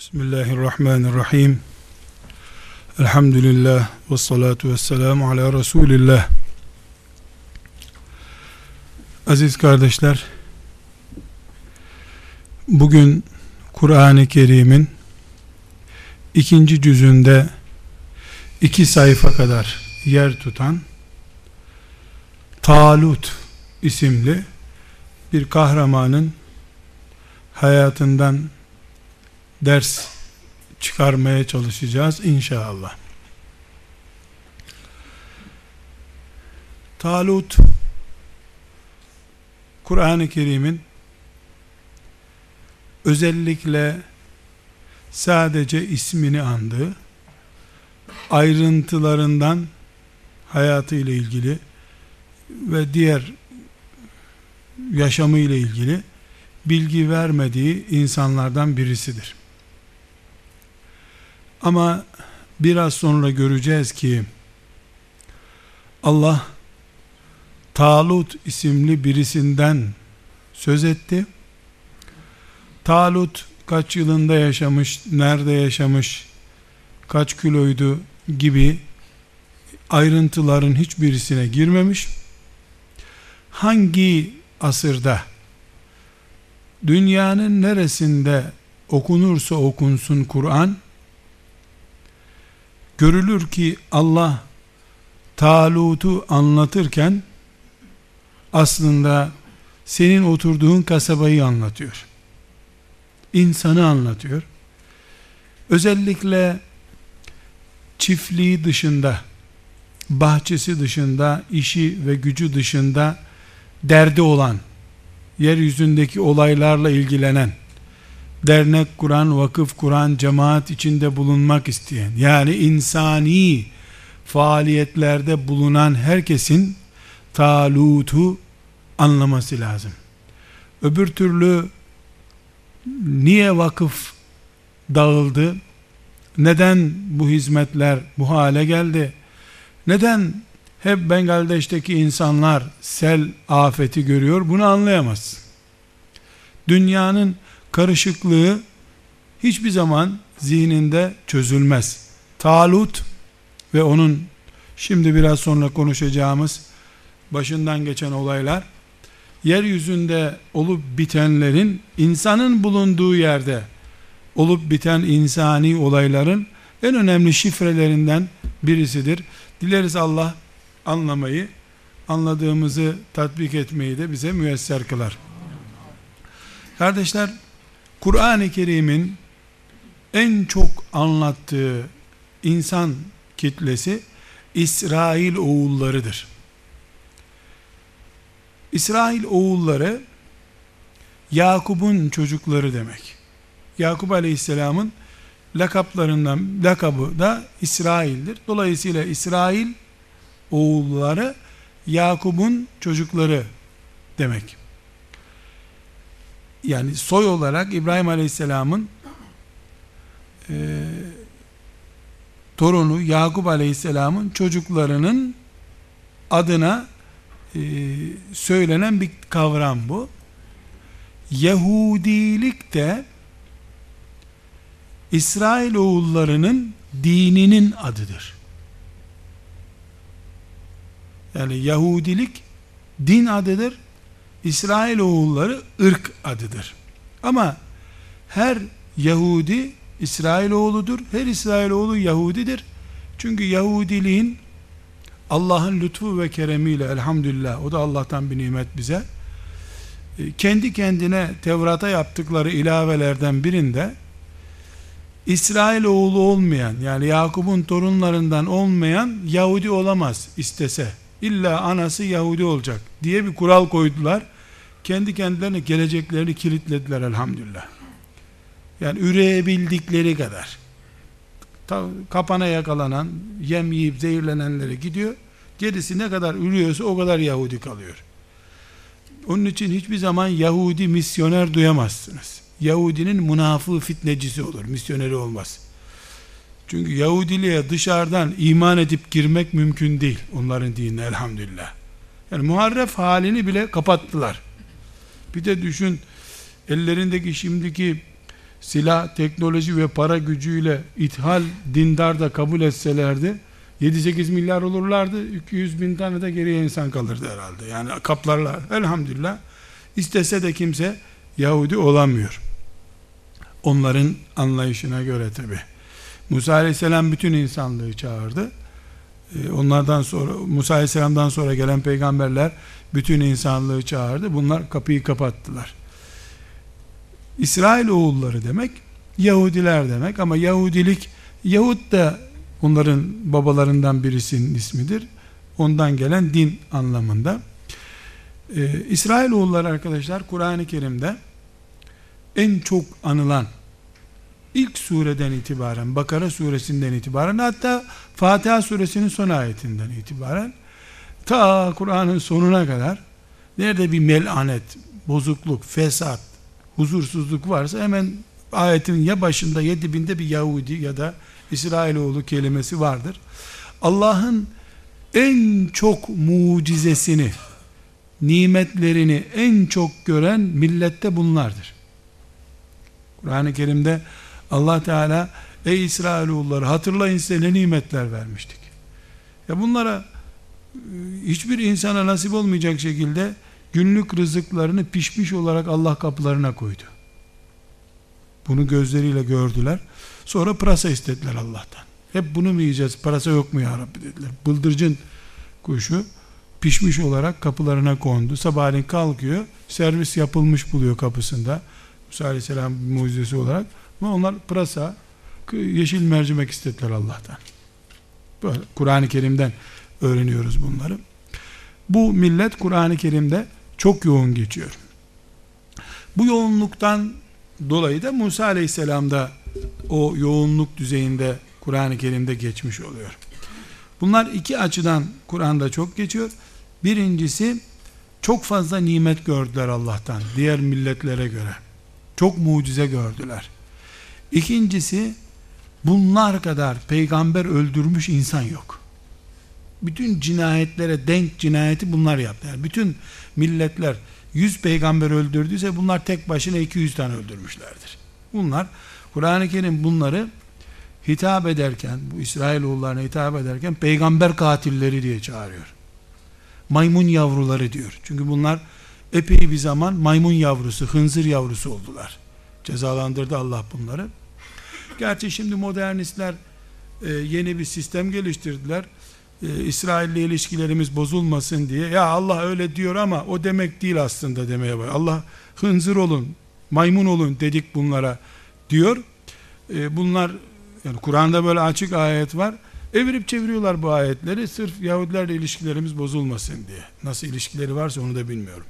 Bismillahirrahmanirrahim. Elhamdülillah ve salatu ve selamu ala Resulillah. Aziz kardeşler, bugün Kur'an-ı Kerim'in ikinci cüzünde iki sayfa kadar yer tutan Talut isimli bir kahramanın hayatından ders çıkarmaya çalışacağız inşallah. Talut Kur'an-ı Kerim'in özellikle sadece ismini andığı ayrıntılarından hayatı ile ilgili ve diğer yaşamı ile ilgili bilgi vermediği insanlardan birisidir. Ama biraz sonra göreceğiz ki Allah Talut isimli birisinden söz etti. Talut kaç yılında yaşamış, nerede yaşamış, kaç kiloydu gibi ayrıntıların hiçbirisine girmemiş. Hangi asırda dünyanın neresinde okunursa okunsun Kur'an görülür ki Allah Talut'u anlatırken aslında senin oturduğun kasabayı anlatıyor. İnsanı anlatıyor. Özellikle çiftliği dışında, bahçesi dışında, işi ve gücü dışında derdi olan, yeryüzündeki olaylarla ilgilenen, dernek kuran, vakıf kuran, cemaat içinde bulunmak isteyen, yani insani faaliyetlerde bulunan herkesin talutu anlaması lazım. Öbür türlü niye vakıf dağıldı? Neden bu hizmetler bu hale geldi? Neden hep Bengaldeş'teki insanlar sel afeti görüyor? Bunu anlayamazsın. Dünyanın karışıklığı hiçbir zaman zihninde çözülmez. Talut ve onun şimdi biraz sonra konuşacağımız başından geçen olaylar yeryüzünde olup bitenlerin insanın bulunduğu yerde olup biten insani olayların en önemli şifrelerinden birisidir. Dileriz Allah anlamayı, anladığımızı tatbik etmeyi de bize müyesser kılar. Kardeşler, Kur'an-ı Kerim'in en çok anlattığı insan kitlesi İsrail oğullarıdır. İsrail oğulları Yakup'un çocukları demek. Yakup Aleyhisselam'ın lakaplarından lakabı da İsrail'dir. Dolayısıyla İsrail oğulları Yakup'un çocukları demek yani soy olarak İbrahim Aleyhisselam'ın e, torunu Yakup Aleyhisselam'ın çocuklarının adına e, söylenen bir kavram bu. Yahudilik de İsrail oğullarının dininin adıdır. Yani Yahudilik din adıdır. İsrail oğulları ırk adıdır. Ama her Yahudi İsrail oğludur. Her İsrail oğlu Yahudidir. Çünkü Yahudiliğin Allah'ın lütfu ve keremiyle elhamdülillah o da Allah'tan bir nimet bize e, kendi kendine Tevrat'a yaptıkları ilavelerden birinde İsrail oğlu olmayan yani Yakup'un torunlarından olmayan Yahudi olamaz istese. İlla anası Yahudi olacak diye bir kural koydular. Kendi kendilerine geleceklerini kilitlediler elhamdülillah. Yani üreyebildikleri kadar. Kapana yakalanan, yem yiyip zehirlenenleri gidiyor. Gerisi ne kadar ürüyorsa o kadar Yahudi kalıyor. Onun için hiçbir zaman Yahudi misyoner duyamazsınız. Yahudinin münafığı fitnecisi olur, misyoneri olmaz. Çünkü Yahudiliğe dışarıdan iman edip girmek mümkün değil onların dinine elhamdülillah. Yani muharref halini bile kapattılar. Bir de düşün ellerindeki şimdiki silah, teknoloji ve para gücüyle ithal dindar da kabul etselerdi 7-8 milyar olurlardı 200 bin tane de geriye insan kalırdı herhalde. Yani kaplarlar elhamdülillah istese de kimse Yahudi olamıyor. Onların anlayışına göre tabi Musa aleyhisselam bütün insanlığı çağırdı. Ee, onlardan sonra Musa aleyhisselamdan sonra gelen peygamberler bütün insanlığı çağırdı bunlar kapıyı kapattılar İsrail oğulları demek Yahudiler demek ama Yahudilik Yahud da onların babalarından birisinin ismidir. Ondan gelen din anlamında. Ee, İsrail oğulları arkadaşlar Kur'an-ı Kerim'de en çok anılan ilk sureden itibaren Bakara suresinden itibaren hatta Fatiha suresinin son ayetinden itibaren ta Kur'an'ın sonuna kadar nerede bir melanet, bozukluk, fesat, huzursuzluk varsa hemen ayetin ya başında ya dibinde bir Yahudi ya da İsrailoğlu kelimesi vardır. Allah'ın en çok mucizesini, nimetlerini en çok gören millette bunlardır. Kur'an-ı Kerim'de Allah Teala ey İsrailoğulları hatırlayın size ne nimetler vermiştik. Ya bunlara hiçbir insana nasip olmayacak şekilde günlük rızıklarını pişmiş olarak Allah kapılarına koydu. Bunu gözleriyle gördüler. Sonra pırasa istediler Allah'tan. Hep bunu mu yiyeceğiz? Parasa yok mu ya Rabbi dediler. Bıldırcın kuşu pişmiş olarak kapılarına kondu. Sabahleyin kalkıyor. Servis yapılmış buluyor kapısında. Musa Aleyhisselam mucizesi olarak. Ama onlar pırasa, yeşil mercimek istediler Allah'tan. Böyle Kur'an-ı Kerim'den öğreniyoruz bunları. Bu millet Kur'an-ı Kerim'de çok yoğun geçiyor. Bu yoğunluktan dolayı da Musa Aleyhisselam da o yoğunluk düzeyinde Kur'an-ı Kerim'de geçmiş oluyor. Bunlar iki açıdan Kur'an'da çok geçiyor. Birincisi çok fazla nimet gördüler Allah'tan diğer milletlere göre. Çok mucize gördüler. İkincisi bunlar kadar peygamber öldürmüş insan yok. Bütün cinayetlere denk cinayeti bunlar yaptı. Yani bütün milletler 100 peygamber öldürdüyse bunlar tek başına 200 tane öldürmüşlerdir. Bunlar Kur'an-ı Kerim bunları hitap ederken, bu İsrailoğullarına hitap ederken peygamber katilleri diye çağırıyor. Maymun yavruları diyor. Çünkü bunlar epey bir zaman maymun yavrusu, hınzır yavrusu oldular. Cezalandırdı Allah bunları. Gerçi şimdi modernistler e, yeni bir sistem geliştirdiler e, İsrail ile ilişkilerimiz bozulmasın diye ya Allah öyle diyor ama o demek değil aslında demeye var. Allah hınzır olun, maymun olun dedik bunlara diyor. E, bunlar yani Kur'an'da böyle açık ayet var. Evirip çeviriyorlar bu ayetleri sırf Yahudilerle ilişkilerimiz bozulmasın diye. Nasıl ilişkileri varsa onu da bilmiyorum.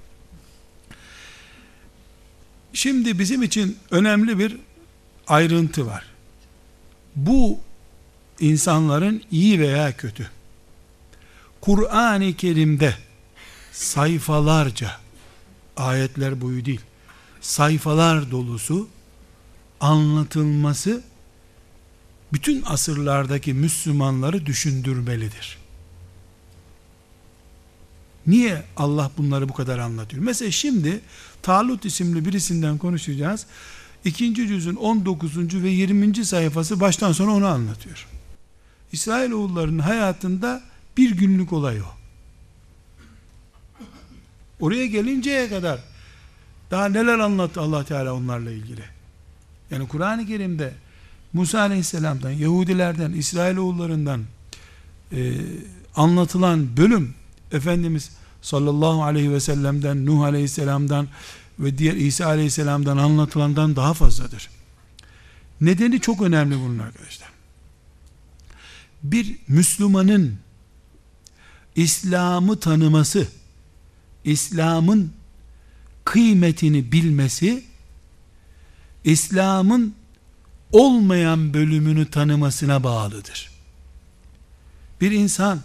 Şimdi bizim için önemli bir ayrıntı var. Bu insanların iyi veya kötü Kur'an-ı Kerim'de sayfalarca ayetler boyu değil sayfalar dolusu anlatılması bütün asırlardaki Müslümanları düşündürmelidir. Niye Allah bunları bu kadar anlatıyor? Mesela şimdi Talut isimli birisinden konuşacağız. İkinci cüzün 19. ve 20. sayfası baştan sona onu anlatıyor. İsrailoğullarının hayatında bir günlük olay o. Oraya gelinceye kadar daha neler anlattı Allah Teala onlarla ilgili. Yani Kur'an-ı Kerim'de Musa Aleyhisselam'dan, Yahudilerden, İsrailoğullarından e, anlatılan bölüm Efendimiz sallallahu aleyhi ve sellem'den, Nuh Aleyhisselam'dan ve diğer İsa Aleyhisselam'dan anlatılandan daha fazladır. Nedeni çok önemli bunun arkadaşlar. Bir Müslümanın İslam'ı tanıması, İslam'ın kıymetini bilmesi, İslam'ın olmayan bölümünü tanımasına bağlıdır. Bir insan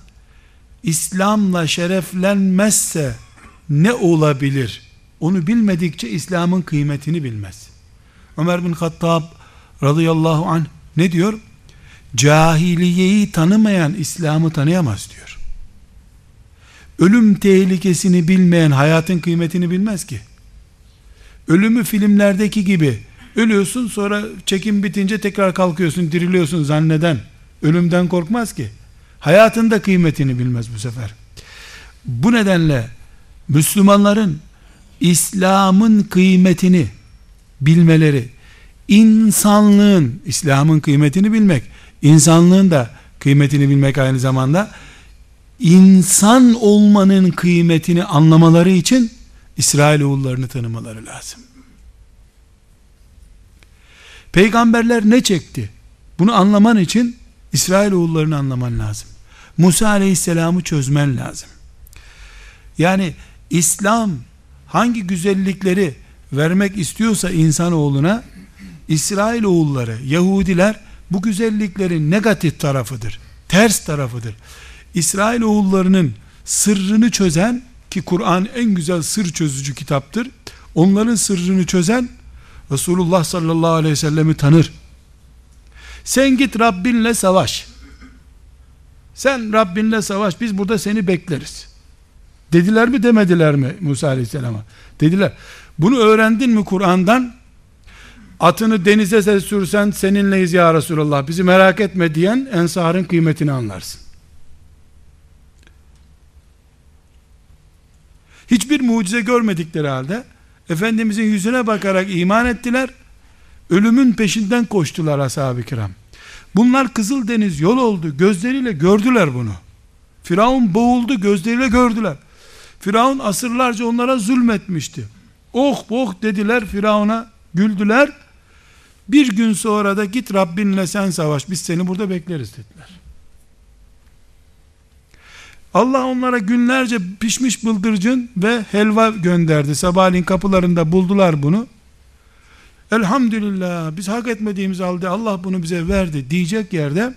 İslam'la şereflenmezse ne olabilir? Onu bilmedikçe İslam'ın kıymetini bilmez. Ömer bin Hattab radıyallahu anh ne diyor? Cahiliyeyi tanımayan İslam'ı tanıyamaz diyor ölüm tehlikesini bilmeyen hayatın kıymetini bilmez ki. Ölümü filmlerdeki gibi Ölüyorsun sonra çekim bitince tekrar kalkıyorsun, diriliyorsun zanneden ölümden korkmaz ki. Hayatında kıymetini bilmez bu sefer. Bu nedenle Müslümanların İslam'ın kıymetini bilmeleri, insanlığın, İslam'ın kıymetini bilmek, insanlığın da kıymetini bilmek aynı zamanda insan olmanın kıymetini anlamaları için İsrailoğullarını tanımaları lazım. Peygamberler ne çekti? Bunu anlaman için İsrailoğullarını anlaman lazım. Musa Aleyhisselam'ı çözmen lazım. Yani İslam hangi güzellikleri vermek istiyorsa insanoğluna İsrailoğulları, Yahudiler bu güzelliklerin negatif tarafıdır. Ters tarafıdır. İsrailoğullarının sırrını çözen ki Kur'an en güzel sır çözücü kitaptır. Onların sırrını çözen Resulullah sallallahu aleyhi ve sellemi tanır. Sen git Rabbinle savaş. Sen Rabbinle savaş. Biz burada seni bekleriz. Dediler mi demediler mi Musa aleyhisselama? Dediler. Bunu öğrendin mi Kur'an'dan? Atını denize sürsen seninleyiz ya Resulallah. Bizi merak etme diyen ensarın kıymetini anlarsın. Hiçbir mucize görmedikleri halde Efendimizin yüzüne bakarak iman ettiler. Ölümün peşinden koştular ashab-ı kiram. Bunlar Kızıldeniz yol oldu. Gözleriyle gördüler bunu. Firavun boğuldu gözleriyle gördüler. Firavun asırlarca onlara zulmetmişti. Oh oh dediler Firavun'a güldüler. Bir gün sonra da git Rabbinle sen savaş biz seni burada bekleriz dediler. Allah onlara günlerce pişmiş bıldırcın ve helva gönderdi. Sabahleyin kapılarında buldular bunu. Elhamdülillah biz hak etmediğimiz halde Allah bunu bize verdi diyecek yerde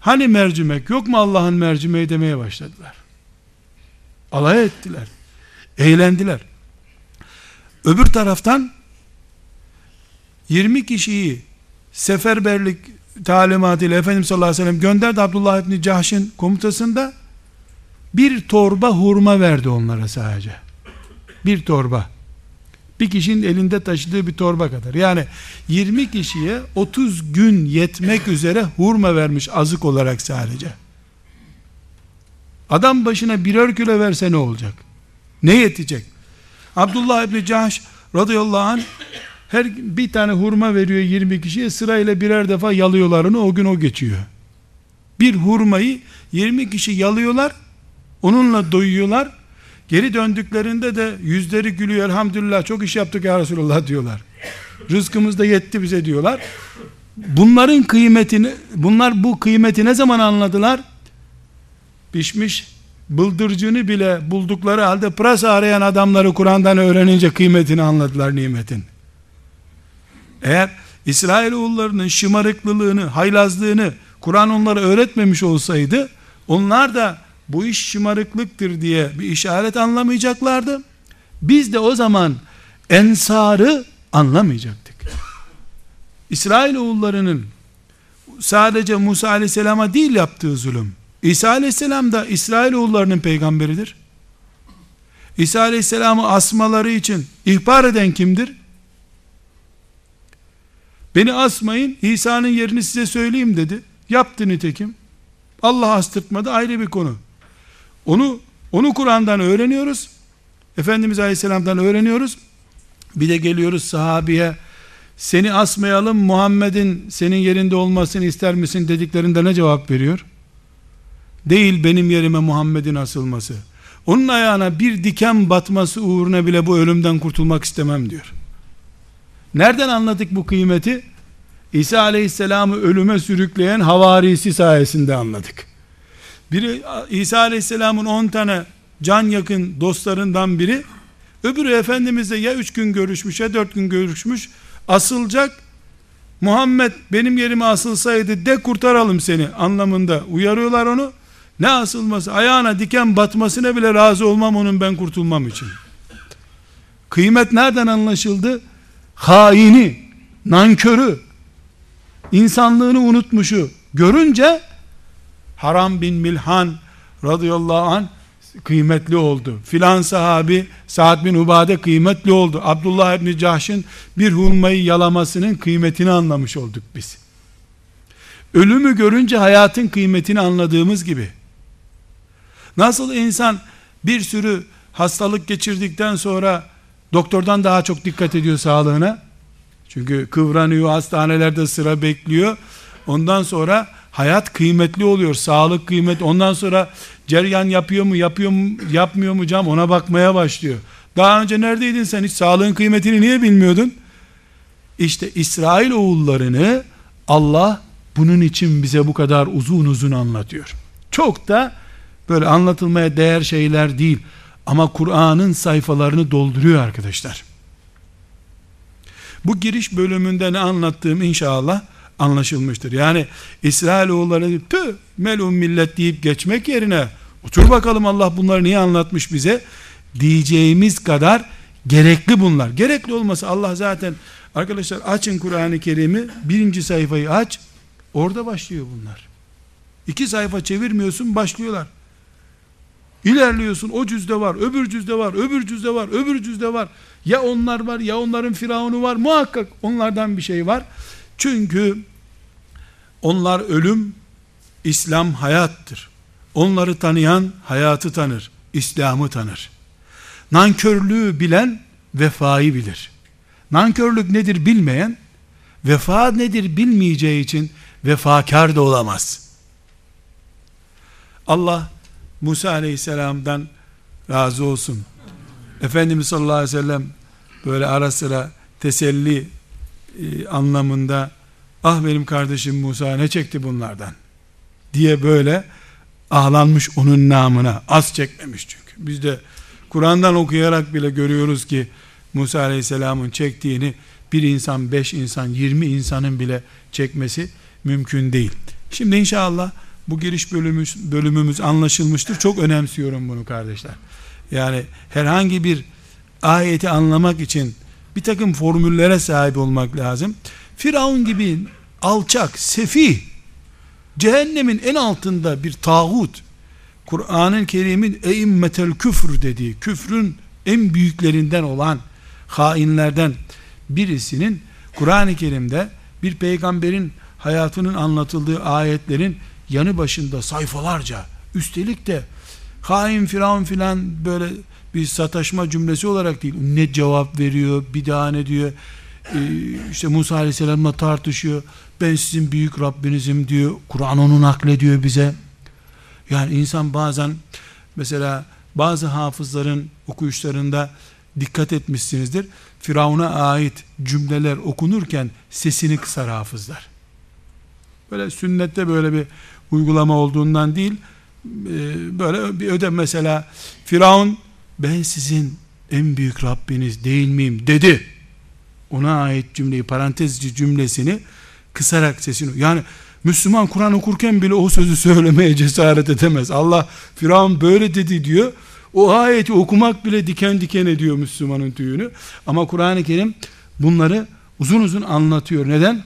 hani mercimek yok mu Allah'ın mercimeği demeye başladılar. Alay ettiler. Eğlendiler. Öbür taraftan 20 kişiyi seferberlik talimatıyla Efendimiz sallallahu aleyhi ve sellem gönderdi Abdullah İbni Cahş'ın komutasında bir torba hurma verdi onlara sadece. Bir torba. Bir kişinin elinde taşıdığı bir torba kadar. Yani 20 kişiye 30 gün yetmek üzere hurma vermiş azık olarak sadece. Adam başına birer kilo verse ne olacak? Ne yetecek? Abdullah İbni Cahş radıyallahu anh her bir tane hurma veriyor 20 kişiye sırayla birer defa yalıyorlar onu o gün o geçiyor. Bir hurmayı 20 kişi yalıyorlar Onunla doyuyorlar. Geri döndüklerinde de yüzleri gülüyor. Elhamdülillah çok iş yaptık ya Resulallah diyorlar. Rızkımız da yetti bize diyorlar. Bunların kıymetini, bunlar bu kıymeti ne zaman anladılar? Pişmiş bıldırcını bile buldukları halde pırasa arayan adamları Kur'an'dan öğrenince kıymetini anladılar nimetin. Eğer İsrailoğullarının şımarıklılığını, haylazlığını Kur'an onlara öğretmemiş olsaydı, onlar da bu iş şımarıklıktır diye bir işaret anlamayacaklardı. Biz de o zaman ensarı anlamayacaktık. İsrail oğullarının sadece Musa aleyhisselama değil yaptığı zulüm. İsa aleyhisselam da İsrail oğullarının peygamberidir. İsa aleyhisselamı asmaları için ihbar eden kimdir? Beni asmayın, İsa'nın yerini size söyleyeyim dedi. Yaptı nitekim. Allah astırtmadı ayrı bir konu. Onu onu Kur'an'dan öğreniyoruz. Efendimiz Aleyhisselam'dan öğreniyoruz. Bir de geliyoruz sahabiye seni asmayalım Muhammed'in senin yerinde olmasını ister misin dediklerinde ne cevap veriyor? Değil benim yerime Muhammed'in asılması. Onun ayağına bir diken batması uğruna bile bu ölümden kurtulmak istemem diyor. Nereden anladık bu kıymeti? İsa Aleyhisselam'ı ölüme sürükleyen havarisi sayesinde anladık. Biri İsa Aleyhisselam'ın 10 tane can yakın dostlarından biri. Öbürü Efendimiz'le ya 3 gün görüşmüş ya 4 gün görüşmüş. Asılacak. Muhammed benim yerime asılsaydı de kurtaralım seni anlamında uyarıyorlar onu. Ne asılması? Ayağına diken batmasına bile razı olmam onun ben kurtulmam için. Kıymet nereden anlaşıldı? Haini, nankörü, insanlığını unutmuşu görünce Haram bin Milhan radıyallahu an kıymetli oldu. Filan sahabi Sa'd bin Ubade kıymetli oldu. Abdullah İbni Cahş'ın bir hurmayı yalamasının kıymetini anlamış olduk biz. Ölümü görünce hayatın kıymetini anladığımız gibi. Nasıl insan bir sürü hastalık geçirdikten sonra doktordan daha çok dikkat ediyor sağlığına. Çünkü kıvranıyor, hastanelerde sıra bekliyor. Ondan sonra hayat kıymetli oluyor, sağlık kıymet. Ondan sonra ceryan yapıyor mu, yapıyor mu, yapmıyor mu cam ona bakmaya başlıyor. Daha önce neredeydin sen hiç sağlığın kıymetini niye bilmiyordun? İşte İsrail oğullarını Allah bunun için bize bu kadar uzun uzun anlatıyor. Çok da böyle anlatılmaya değer şeyler değil. Ama Kur'an'ın sayfalarını dolduruyor arkadaşlar. Bu giriş bölümünde ne anlattığım inşallah anlaşılmıştır. Yani İsrailoğulları tüh melun millet deyip geçmek yerine otur bakalım Allah bunları niye anlatmış bize diyeceğimiz kadar gerekli bunlar. Gerekli olmasa Allah zaten arkadaşlar açın Kur'an-ı Kerim'i birinci sayfayı aç orada başlıyor bunlar. İki sayfa çevirmiyorsun başlıyorlar. İlerliyorsun o cüzde var, öbür cüzde var, öbür cüzde var, öbür cüzde var. Ya onlar var ya onların firavunu var. Muhakkak onlardan bir şey var. Çünkü onlar ölüm, İslam hayattır. Onları tanıyan hayatı tanır, İslam'ı tanır. Nankörlüğü bilen vefayı bilir. Nankörlük nedir bilmeyen, vefa nedir bilmeyeceği için vefakar da olamaz. Allah Musa aleyhisselamdan razı olsun. Efendimiz sallallahu aleyhi ve sellem böyle ara sıra teselli e, anlamında ah benim kardeşim Musa ne çekti bunlardan diye böyle ağlanmış onun namına az çekmemiş çünkü biz de Kur'an'dan okuyarak bile görüyoruz ki Musa aleyhisselamın çektiğini bir insan, beş insan, yirmi insanın bile çekmesi mümkün değil. Şimdi inşallah bu giriş bölümümüz, bölümümüz anlaşılmıştır. Çok önemsiyorum bunu kardeşler. Yani herhangi bir ayeti anlamak için bir takım formüllere sahip olmak lazım. Firavun gibi alçak, sefih, cehennemin en altında bir tağut, Kur'an'ın Kerim'in eimmetel küfür dediği, küfrün en büyüklerinden olan hainlerden birisinin Kur'an-ı Kerim'de bir peygamberin hayatının anlatıldığı ayetlerin yanı başında sayfalarca üstelik de hain firavun filan böyle bir sataşma cümlesi olarak değil. Ne cevap veriyor bir daha ne diyor? Ee, işte Musa Aleyhisselam'la tartışıyor. Ben sizin büyük Rabbinizim diyor. Kur'an onu naklediyor bize. Yani insan bazen mesela bazı hafızların okuyuşlarında dikkat etmişsinizdir. Firavun'a ait cümleler okunurken sesini kısar hafızlar. Böyle sünnette böyle bir uygulama olduğundan değil e, böyle bir ödem. Mesela Firavun ben sizin en büyük Rabbiniz değil miyim? Dedi. Ona ait cümleyi parantezci cümlesini kısarak sesini yani Müslüman Kur'an okurken bile o sözü söylemeye cesaret edemez. Allah Firavun böyle dedi diyor. O ayeti okumak bile diken diken ediyor Müslümanın tüyünü. Ama Kur'an-ı Kerim bunları uzun uzun anlatıyor. Neden?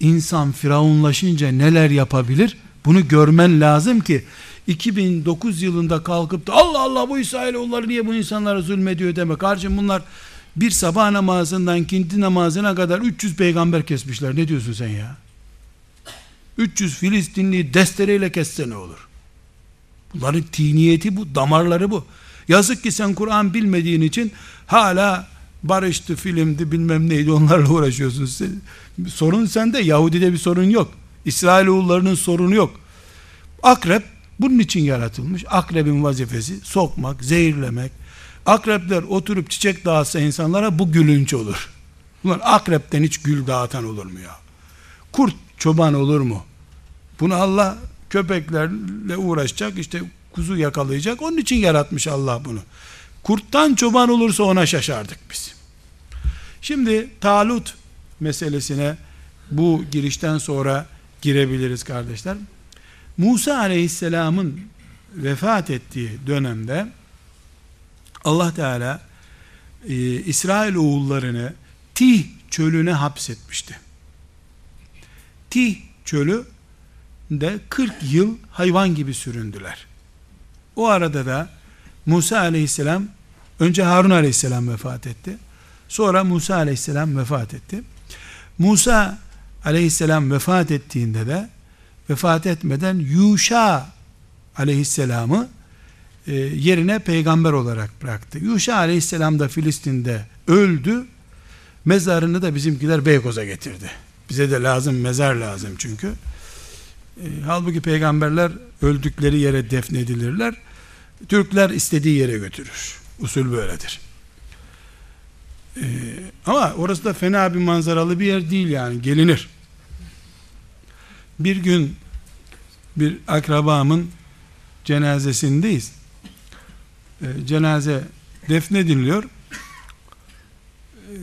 insan firavunlaşınca neler yapabilir? Bunu görmen lazım ki 2009 yılında kalkıp da Allah Allah bu İsrailoğulları niye bu insanlara zulmediyor deme. Kardeşim bunlar bir sabah namazından kinti namazına kadar 300 peygamber kesmişler. Ne diyorsun sen ya? 300 Filistinli destereyle kesse ne olur? Bunların tiniyeti bu, damarları bu. Yazık ki sen Kur'an bilmediğin için hala barıştı, filmdi, bilmem neydi onlarla uğraşıyorsun. Sorun sende, Yahudi'de bir sorun yok. İsrailoğullarının sorunu yok. Akrep bunun için yaratılmış. Akrebin vazifesi sokmak, zehirlemek. Akrepler oturup çiçek dağıtsa insanlara bu gülünç olur. Bunlar akrepten hiç gül dağıtan olur mu ya? Kurt çoban olur mu? Bunu Allah köpeklerle uğraşacak, işte kuzu yakalayacak. Onun için yaratmış Allah bunu. Kurttan çoban olursa ona şaşardık biz. Şimdi Talut meselesine bu girişten sonra girebiliriz kardeşler. Musa aleyhisselamın vefat ettiği dönemde Allah Teala e, İsrail oğullarını Tih çölüne hapsetmişti. Tih çölü de 40 yıl hayvan gibi süründüler. O arada da Musa aleyhisselam önce Harun aleyhisselam vefat etti. Sonra Musa aleyhisselam vefat etti. Musa aleyhisselam vefat ettiğinde de vefat etmeden Yuşa aleyhisselamı e, yerine peygamber olarak bıraktı. Yuşa aleyhisselam da Filistin'de öldü. Mezarını da bizimkiler Beykoz'a getirdi. Bize de lazım mezar lazım çünkü. E, halbuki peygamberler öldükleri yere defnedilirler. Türkler istediği yere götürür. Usul böyledir. E, ama orası da fena bir manzaralı bir yer değil yani gelinir. Bir gün bir akrabamın cenazesindeyiz. E, cenaze defnediliyor. E,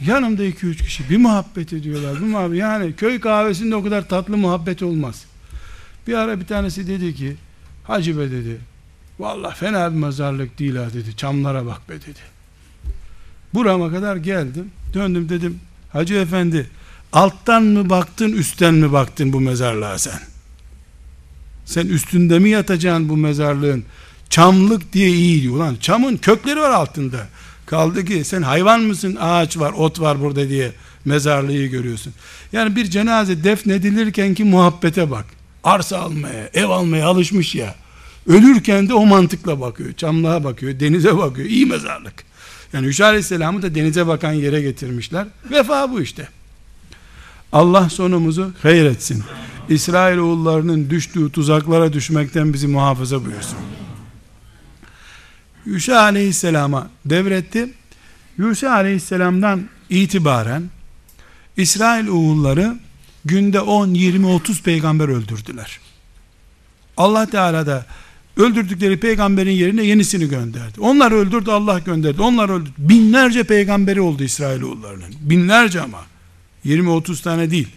yanımda iki üç kişi bir muhabbet ediyorlar. Bu muhabbet, yani köy kahvesinde o kadar tatlı muhabbet olmaz. Bir ara bir tanesi dedi ki Hacı be dedi vallahi fena bir mezarlık değil ha dedi. Çamlara bak be dedi. Burama kadar geldim. Döndüm dedim Hacı efendi alttan mı baktın üstten mi baktın bu mezarlığa sen? Sen üstünde mi yatacaksın bu mezarlığın? Çamlık diye iyi diyor. Ulan çamın kökleri var altında. Kaldı ki sen hayvan mısın? Ağaç var, ot var burada diye mezarlığı görüyorsun. Yani bir cenaze defnedilirken ki muhabbete bak. Arsa almaya, ev almaya alışmış ya. Ölürken de o mantıkla bakıyor. Çamlığa bakıyor, denize bakıyor. İyi mezarlık. Yani Hüşa Aleyhisselam'ı da denize bakan yere getirmişler. Vefa bu işte. Allah sonumuzu hayretsin. İsrail oğullarının düştüğü tuzaklara düşmekten bizi muhafaza buyursun. Yuşa aleyhisselama devretti. Yuşa aleyhisselamdan itibaren İsrail oğulları günde 10, 20, 30 peygamber öldürdüler. Allah Teala da öldürdükleri peygamberin yerine yenisini gönderdi. Onlar öldürdü Allah gönderdi. Onlar öldürdü. Binlerce peygamberi oldu İsrail oğullarının. Binlerce ama. 20-30 tane değil.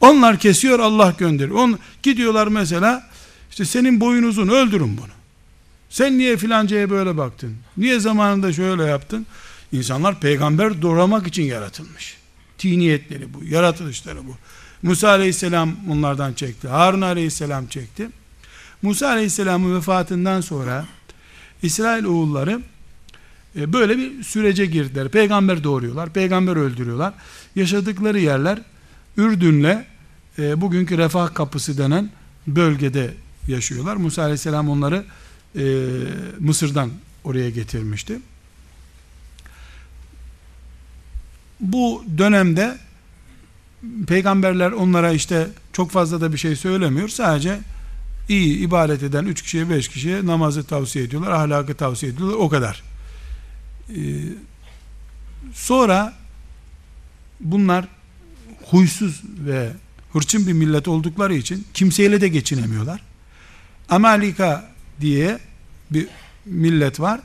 Onlar kesiyor Allah gönderiyor. On, gidiyorlar mesela işte senin boyun uzun öldürün bunu. Sen niye filancaya böyle baktın? Niye zamanında şöyle yaptın? İnsanlar peygamber doğramak için yaratılmış. Tiniyetleri bu, yaratılışları bu. Musa aleyhisselam bunlardan çekti. Harun aleyhisselam çekti. Musa aleyhisselamın vefatından sonra İsrail oğulları e, böyle bir sürece girdiler. Peygamber doğuruyorlar, peygamber öldürüyorlar. Yaşadıkları yerler Ürdün'le e, bugünkü refah kapısı denen bölgede yaşıyorlar. Musa aleyhisselam onları e, Mısır'dan oraya getirmişti. Bu dönemde peygamberler onlara işte çok fazla da bir şey söylemiyor. Sadece iyi ibadet eden üç kişiye beş kişiye namazı tavsiye ediyorlar, ahlakı tavsiye ediyorlar. O kadar. Ee, sonra bunlar huysuz ve hırçın bir millet oldukları için kimseyle de geçinemiyorlar. Amalika diye bir millet var.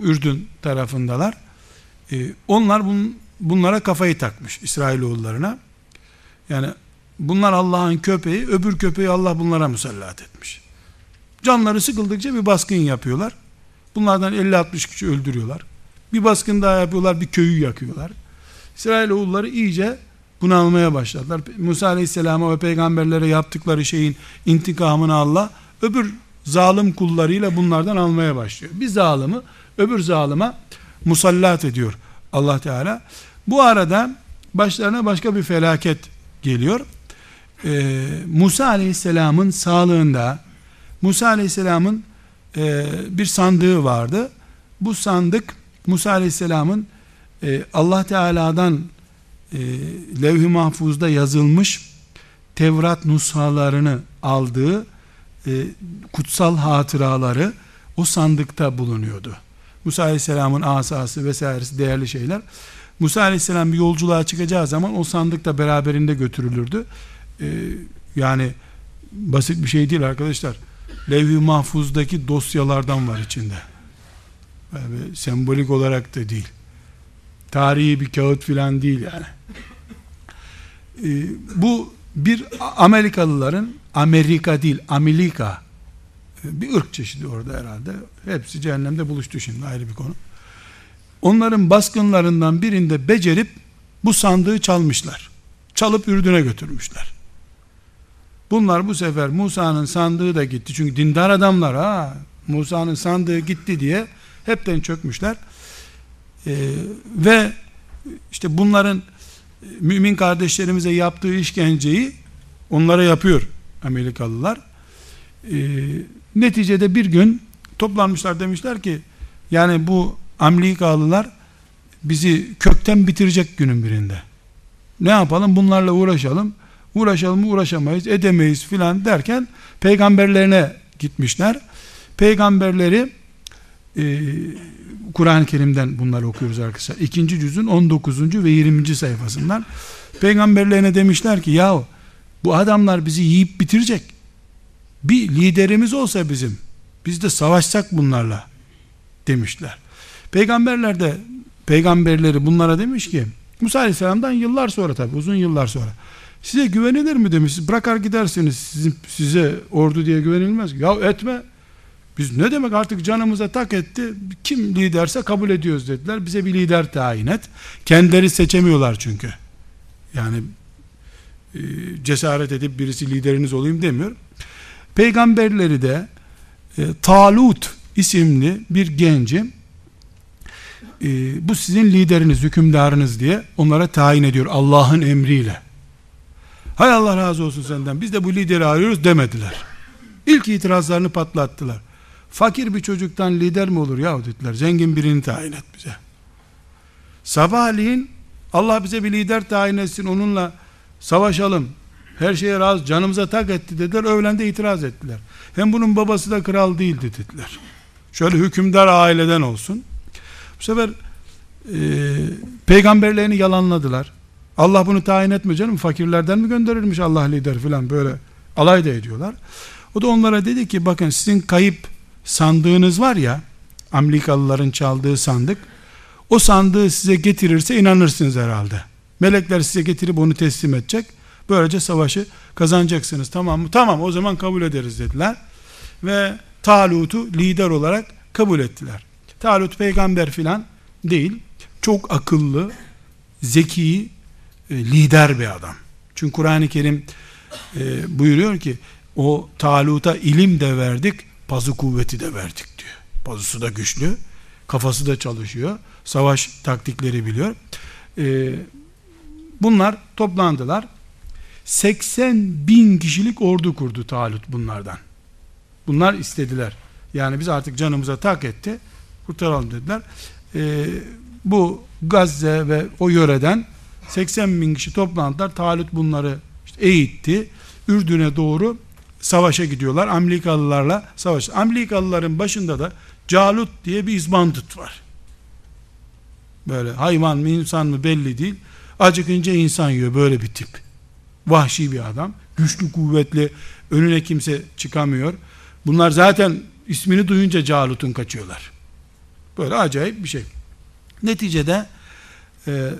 Ürdün tarafındalar. Ee, onlar bun, bunlara kafayı takmış İsrailoğullarına. Yani bunlar Allah'ın köpeği, öbür köpeği Allah bunlara musallat etmiş. Canları sıkıldıkça bir baskın yapıyorlar. Bunlardan 50-60 kişi öldürüyorlar. Bir baskın daha yapıyorlar, bir köyü yakıyorlar. İsrailoğulları iyice bunu almaya başladılar. Musa Aleyhisselam'a ve peygamberlere yaptıkları şeyin intikamını Allah öbür zalim kullarıyla bunlardan almaya başlıyor. Bir zalimi öbür zalıma musallat ediyor Allah Teala. Bu arada başlarına başka bir felaket geliyor. Ee, Musa Aleyhisselam'ın sağlığında Musa Aleyhisselam'ın e, bir sandığı vardı. Bu sandık Musa Aleyhisselam'ın e, Allah Teala'dan e, levh-i mahfuzda yazılmış Tevrat nushalarını aldığı e, kutsal hatıraları o sandıkta bulunuyordu. Musa Aleyhisselam'ın asası vesairesi değerli şeyler. Musa Aleyhisselam bir yolculuğa çıkacağı zaman o sandık da beraberinde götürülürdü. Ee, yani basit bir şey değil arkadaşlar. Levh-i mahfuzdaki dosyalardan var içinde. Yani sembolik olarak da değil. Tarihi bir kağıt filan değil yani. Ee, bu bir Amerikalıların Amerika değil Amerika bir ırk çeşidi orada herhalde. Hepsi cehennemde buluştu şimdi ayrı bir konu. Onların baskınlarından birinde becerip bu sandığı çalmışlar. Çalıp Ürdün'e götürmüşler. Bunlar bu sefer Musa'nın sandığı da gitti. Çünkü dindar adamlar ha. Musa'nın sandığı gitti diye hepten çökmüşler. Ee, ve işte bunların mümin kardeşlerimize yaptığı işkenceyi onlara yapıyor Amerikalılar. Ee, neticede bir gün toplanmışlar demişler ki yani bu Amerikalılar bizi kökten bitirecek günün birinde. Ne yapalım? Bunlarla uğraşalım. Uğraşalım mı uğraşamayız, edemeyiz filan derken peygamberlerine gitmişler. Peygamberleri e, Kur'an-ı Kerim'den bunları okuyoruz arkadaşlar. İkinci cüzün 19. ve 20. sayfasından. Peygamberlerine demişler ki yahu bu adamlar bizi yiyip bitirecek. Bir liderimiz olsa bizim biz de savaşsak bunlarla demişler. Peygamberler de peygamberleri bunlara demiş ki Musa Aleyhisselam'dan yıllar sonra tabi uzun yıllar sonra size güvenilir mi demiş bırakar gidersiniz sizin, size ordu diye güvenilmez ya etme biz ne demek artık canımıza tak etti kim liderse kabul ediyoruz dediler bize bir lider tayin et kendileri seçemiyorlar çünkü yani e, cesaret edip birisi lideriniz olayım demiyor peygamberleri de e, Talut isimli bir genci e, bu sizin lideriniz, hükümdarınız diye onlara tayin ediyor Allah'ın emriyle. Hay Allah razı olsun senden biz de bu lideri arıyoruz demediler. İlk itirazlarını patlattılar. Fakir bir çocuktan lider mi olur ya dediler. Zengin birini tayin et bize. Sabahleyin Allah bize bir lider tayin etsin onunla savaşalım. Her şeye razı canımıza tak etti dediler. Öğlende itiraz ettiler. Hem bunun babası da kral değildi dediler. Şöyle hükümdar aileden olsun. Bu sefer e, peygamberlerini yalanladılar. Allah bunu tayin etme canım fakirlerden mi gönderirmiş Allah lider filan böyle alay da ediyorlar. O da onlara dedi ki bakın sizin kayıp sandığınız var ya Amerikalıların çaldığı sandık o sandığı size getirirse inanırsınız herhalde. Melekler size getirip onu teslim edecek. Böylece savaşı kazanacaksınız tamam mı? Tamam o zaman kabul ederiz dediler. Ve Talut'u lider olarak kabul ettiler. Talut peygamber filan değil. Çok akıllı, zeki, e, lider bir adam. Çünkü Kur'an-ı Kerim e, buyuruyor ki o Talut'a ilim de verdik, pazı kuvveti de verdik diyor. Pazısı da güçlü, kafası da çalışıyor, savaş taktikleri biliyor. E, bunlar toplandılar. 80 bin kişilik ordu kurdu Talut bunlardan. Bunlar istediler. Yani biz artık canımıza tak etti kurtaralım dediler. Ee, bu Gazze ve o yöreden 80 bin kişi toplandılar. Talut bunları işte eğitti. Ürdün'e doğru savaşa gidiyorlar. Amerikalılarla savaş. Amerikalıların başında da Calut diye bir izbandut var. Böyle hayvan mı insan mı belli değil. Acıkınca insan yiyor böyle bir tip. Vahşi bir adam. Güçlü kuvvetli önüne kimse çıkamıyor. Bunlar zaten ismini duyunca Calut'un kaçıyorlar. Böyle acayip bir şey. Neticede e,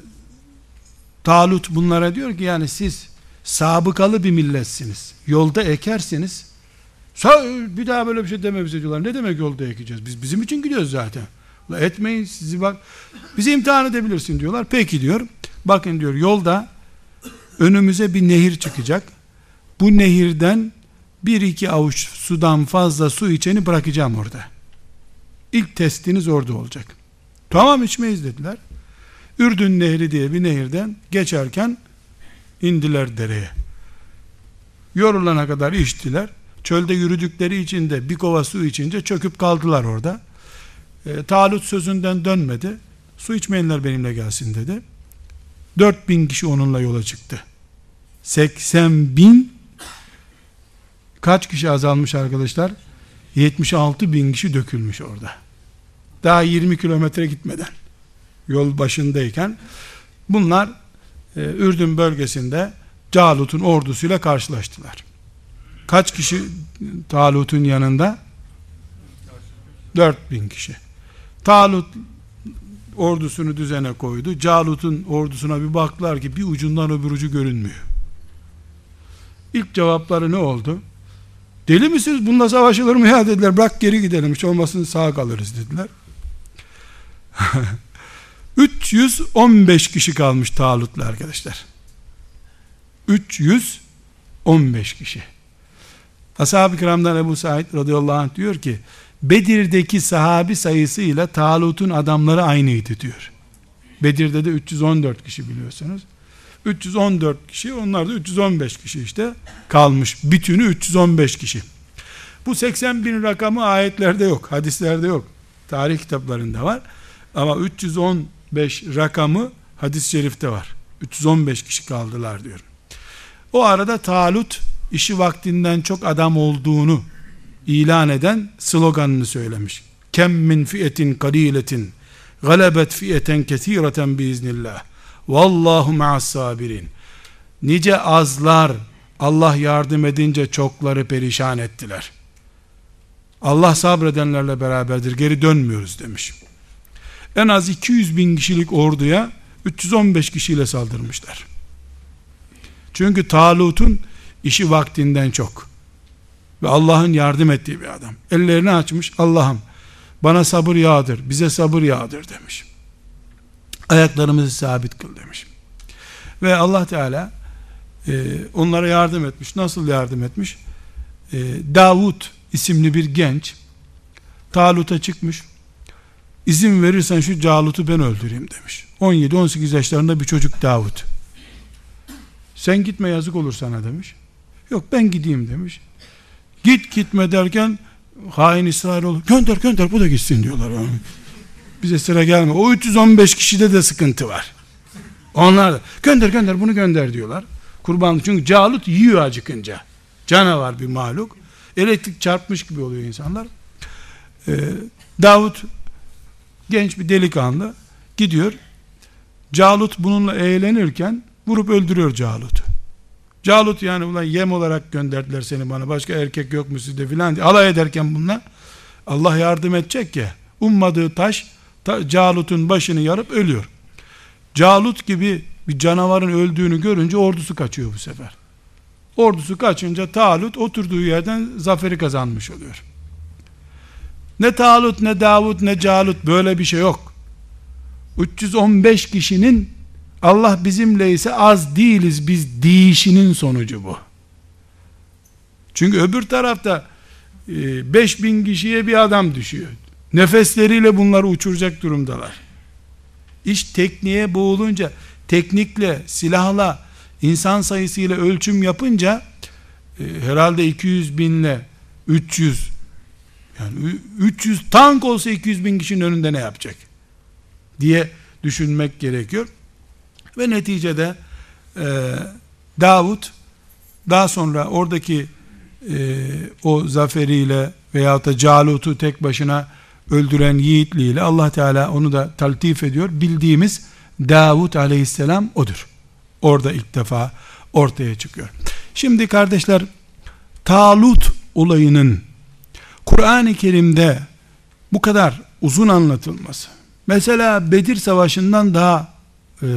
Talut bunlara diyor ki yani siz sabıkalı bir milletsiniz. Yolda ekersiniz. Bir daha böyle bir şey deme diyorlar. Ne demek yolda ekeceğiz? Biz bizim için gidiyoruz zaten. Etmeyin sizi bak. Bizi imtihan edebilirsin diyorlar. Peki diyor. Bakın diyor yolda önümüze bir nehir çıkacak. Bu nehirden bir iki avuç sudan fazla su içeni bırakacağım orada. İlk testiniz orada olacak. Tamam içmeyiz dediler. Ürdün Nehri diye bir nehirden geçerken indiler dereye. Yorulana kadar içtiler. Çölde yürüdükleri için de bir kova su içince çöküp kaldılar orada. E, Talut sözünden dönmedi. Su içmeyenler benimle gelsin dedi. 4000 kişi onunla yola çıktı. 80 bin kaç kişi azalmış arkadaşlar? 76 bin kişi dökülmüş orada. Daha 20 kilometre gitmeden yol başındayken bunlar Ürdün bölgesinde Calut'un ordusuyla karşılaştılar. Kaç kişi Talut'un yanında? 4000 kişi. Talut ordusunu düzene koydu. Calut'un ordusuna bir baktılar ki bir ucundan öbür ucu görünmüyor. İlk cevapları ne oldu? Deli misiniz? Bununla savaşılır mı ya dediler. Bırak geri gidelim. Hiç olmasın sağ kalırız dediler. 315 kişi kalmış Talut'la arkadaşlar. 315 15 kişi. Ashab-ı kiramdan Ebu Said radıyallahu anh diyor ki Bedir'deki sahabi sayısıyla Talut'un adamları aynıydı diyor. Bedir'de de 314 kişi biliyorsunuz. 314 kişi onlar da 315 kişi işte kalmış. Bütünü 315 kişi. Bu 80 bin rakamı ayetlerde yok, hadislerde yok. Tarih kitaplarında var. Ama 315 rakamı hadis-i şerifte var. 315 kişi kaldılar diyor. O arada Talut işi vaktinden çok adam olduğunu ilan eden sloganını söylemiş. Kem min fiyetin kaliletin galebet fiyeten kesireten biiznillah. Vallahu ma'as sabirin. Nice azlar Allah yardım edince çokları perişan ettiler. Allah sabredenlerle beraberdir. Geri dönmüyoruz demiş. En az 200 bin kişilik orduya 315 kişiyle saldırmışlar. Çünkü Talut'un işi vaktinden çok. Ve Allah'ın yardım ettiği bir adam. Ellerini açmış Allah'ım bana sabır yağdır, bize sabır yağdır demiş. Ayaklarımızı sabit kıl demiş. Ve Allah Teala e, onlara yardım etmiş. Nasıl yardım etmiş? E, Davut isimli bir genç Talut'a çıkmış. İzin verirsen şu Calut'u ben öldüreyim demiş. 17-18 yaşlarında bir çocuk Davut. Sen gitme yazık olur sana demiş. Yok ben gideyim demiş. Git gitme derken hain İsrailoğlu gönder gönder bu da gitsin diyorlar. Bize sıra gelme. O 315 kişide de sıkıntı var. Onlar da gönder gönder bunu gönder diyorlar. Kurban çünkü Calut yiyor acıkınca. Canavar bir mahluk. Elektrik çarpmış gibi oluyor insanlar. Ee, Davut genç bir delikanlı gidiyor. Calut bununla eğlenirken vurup öldürüyor Calut'u. Calut yani ulan yem olarak gönderdiler seni bana başka erkek yok mu sizde filan diye alay ederken bunlar Allah yardım edecek ya ummadığı taş ta, Calut'un başını yarıp ölüyor. Calut gibi bir canavarın öldüğünü görünce ordusu kaçıyor bu sefer. Ordusu kaçınca Talut oturduğu yerden zaferi kazanmış oluyor. Ne Talut ne Davut ne Calut böyle bir şey yok. 315 kişinin Allah bizimle ise az değiliz biz değişinin sonucu bu. Çünkü öbür tarafta 5000 e, kişiye bir adam düşüyor. Nefesleriyle bunları uçuracak durumdalar. İş tekniğe boğulunca, teknikle, silahla, insan sayısıyla ölçüm yapınca e, herhalde 200 binle 300 yani 300 tank olsa 200 bin kişinin önünde ne yapacak diye düşünmek gerekiyor. Ve neticede e, Davut daha sonra oradaki e, o zaferiyle veyahut da Calut'u tek başına öldüren yiğitliğiyle Allah Teala onu da taltif ediyor. Bildiğimiz Davut aleyhisselam odur. Orada ilk defa ortaya çıkıyor. Şimdi kardeşler Talut olayının Kur'an-ı Kerim'de bu kadar uzun anlatılması mesela Bedir Savaşı'ndan daha e,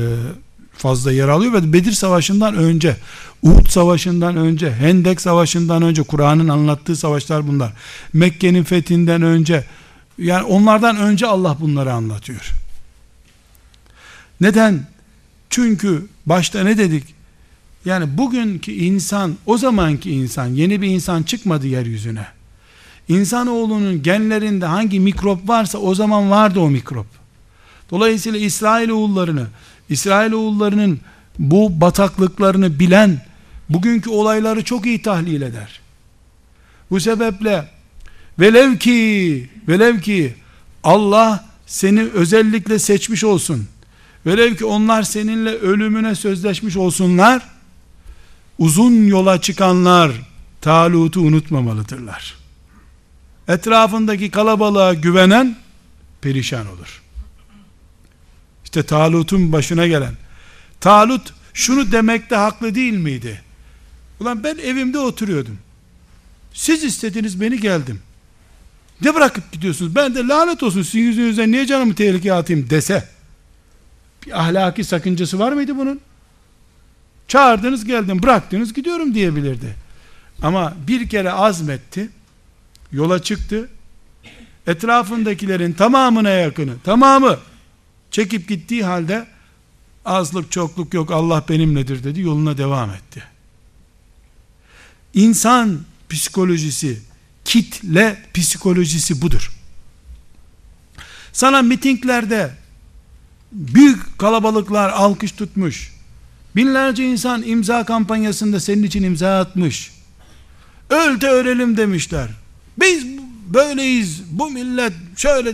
fazla yer alıyor ve Bedir Savaşı'ndan önce, Uhud Savaşı'ndan önce, Hendek Savaşı'ndan önce, Kur'an'ın anlattığı savaşlar bunlar. Mekke'nin fethinden önce, yani onlardan önce Allah bunları anlatıyor. Neden? Çünkü başta ne dedik? Yani bugünkü insan, o zamanki insan, yeni bir insan çıkmadı yeryüzüne. İnsanoğlunun genlerinde hangi mikrop varsa o zaman vardı o mikrop. Dolayısıyla İsrail oğullarını İsrail oğullarının bu bataklıklarını bilen bugünkü olayları çok iyi tahlil eder. Bu sebeple velev ki velev ki Allah seni özellikle seçmiş olsun. Velev ki onlar seninle ölümüne sözleşmiş olsunlar. Uzun yola çıkanlar Talut'u unutmamalıdırlar. Etrafındaki kalabalığa güvenen perişan olur. İşte Talut'un başına gelen. Talut şunu demekte haklı değil miydi? Ulan ben evimde oturuyordum. Siz istediniz beni geldim. Ne bırakıp gidiyorsunuz? Ben de lanet olsun sizin yüzünüzden niye canımı tehlikeye atayım dese. Bir ahlaki sakıncası var mıydı bunun? Çağırdınız geldim bıraktınız gidiyorum diyebilirdi. Ama bir kere azmetti. Yola çıktı. Etrafındakilerin tamamına yakını, tamamı Çekip gittiği halde azlık çokluk yok Allah benimledir dedi yoluna devam etti. İnsan psikolojisi, kitle psikolojisi budur. Sana mitinglerde büyük kalabalıklar alkış tutmuş. Binlerce insan imza kampanyasında senin için imza atmış. Öl de ölelim demişler. Biz böyleyiz. Bu millet şöyle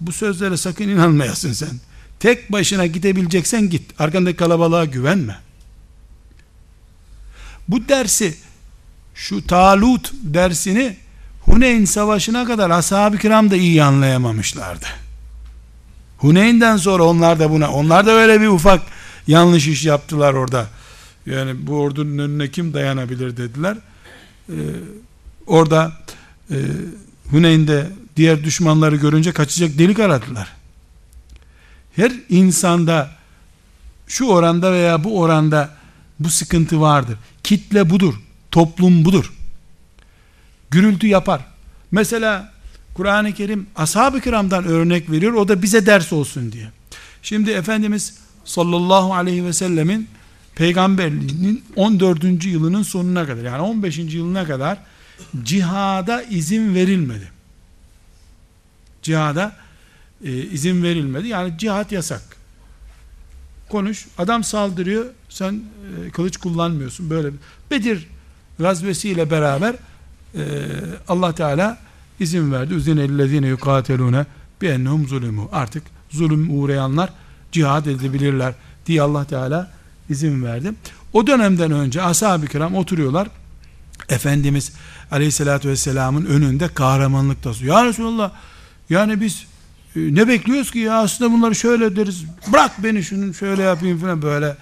bu sözlere sakın inanmayasın sen. Tek başına gidebileceksen git. Arkandaki kalabalığa güvenme. Bu dersi şu Talut dersini Huneyn savaşına kadar ashab-ı kiram da iyi anlayamamışlardı. Huneyn'den sonra onlar da buna, onlar da öyle bir ufak yanlış iş yaptılar orada. Yani bu ordunun önüne kim dayanabilir dediler. Ee, orada e, Huneyn'de diğer düşmanları görünce kaçacak delik aradılar. Her insanda şu oranda veya bu oranda bu sıkıntı vardır. Kitle budur. Toplum budur. Gürültü yapar. Mesela Kur'an-ı Kerim ashab-ı kiramdan örnek veriyor. O da bize ders olsun diye. Şimdi Efendimiz sallallahu aleyhi ve sellemin peygamberliğinin 14. yılının sonuna kadar yani 15. yılına kadar cihada izin verilmedi. Cihada e, izin verilmedi. Yani cihat yasak. Konuş. Adam saldırıyor. Sen e, kılıç kullanmıyorsun. Böyle Bedir gazvesiyle beraber e, Allah Teala izin verdi. Üzine ellezine yukatelune bi ennehum zulümü. Artık zulüm uğrayanlar cihad edebilirler diye Allah Teala izin verdi. O dönemden önce ashab-ı kiram oturuyorlar. Efendimiz Aleyhisselatü Vesselam'ın önünde kahramanlık tasıyor. Ya Resulallah yani biz e, ne bekliyoruz ki ya aslında bunları şöyle deriz. Bırak beni şunu şöyle yapayım falan böyle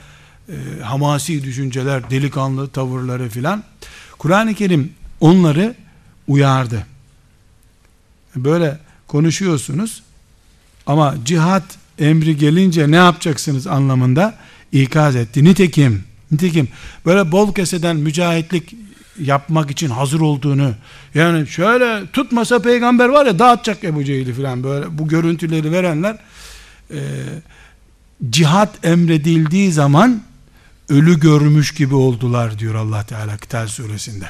e, hamasi düşünceler, delikanlı tavırları filan. Kur'an-ı Kerim onları uyardı. Böyle konuşuyorsunuz ama cihat emri gelince ne yapacaksınız anlamında ikaz etti. Nitekim, nitekim böyle bol keseden mücahitlik yapmak için hazır olduğunu yani şöyle tutmasa peygamber var ya dağıtacak Ebu Cehil'i falan böyle bu görüntüleri verenler e, cihat emredildiği zaman ölü görmüş gibi oldular diyor Allah Teala Kital suresinde.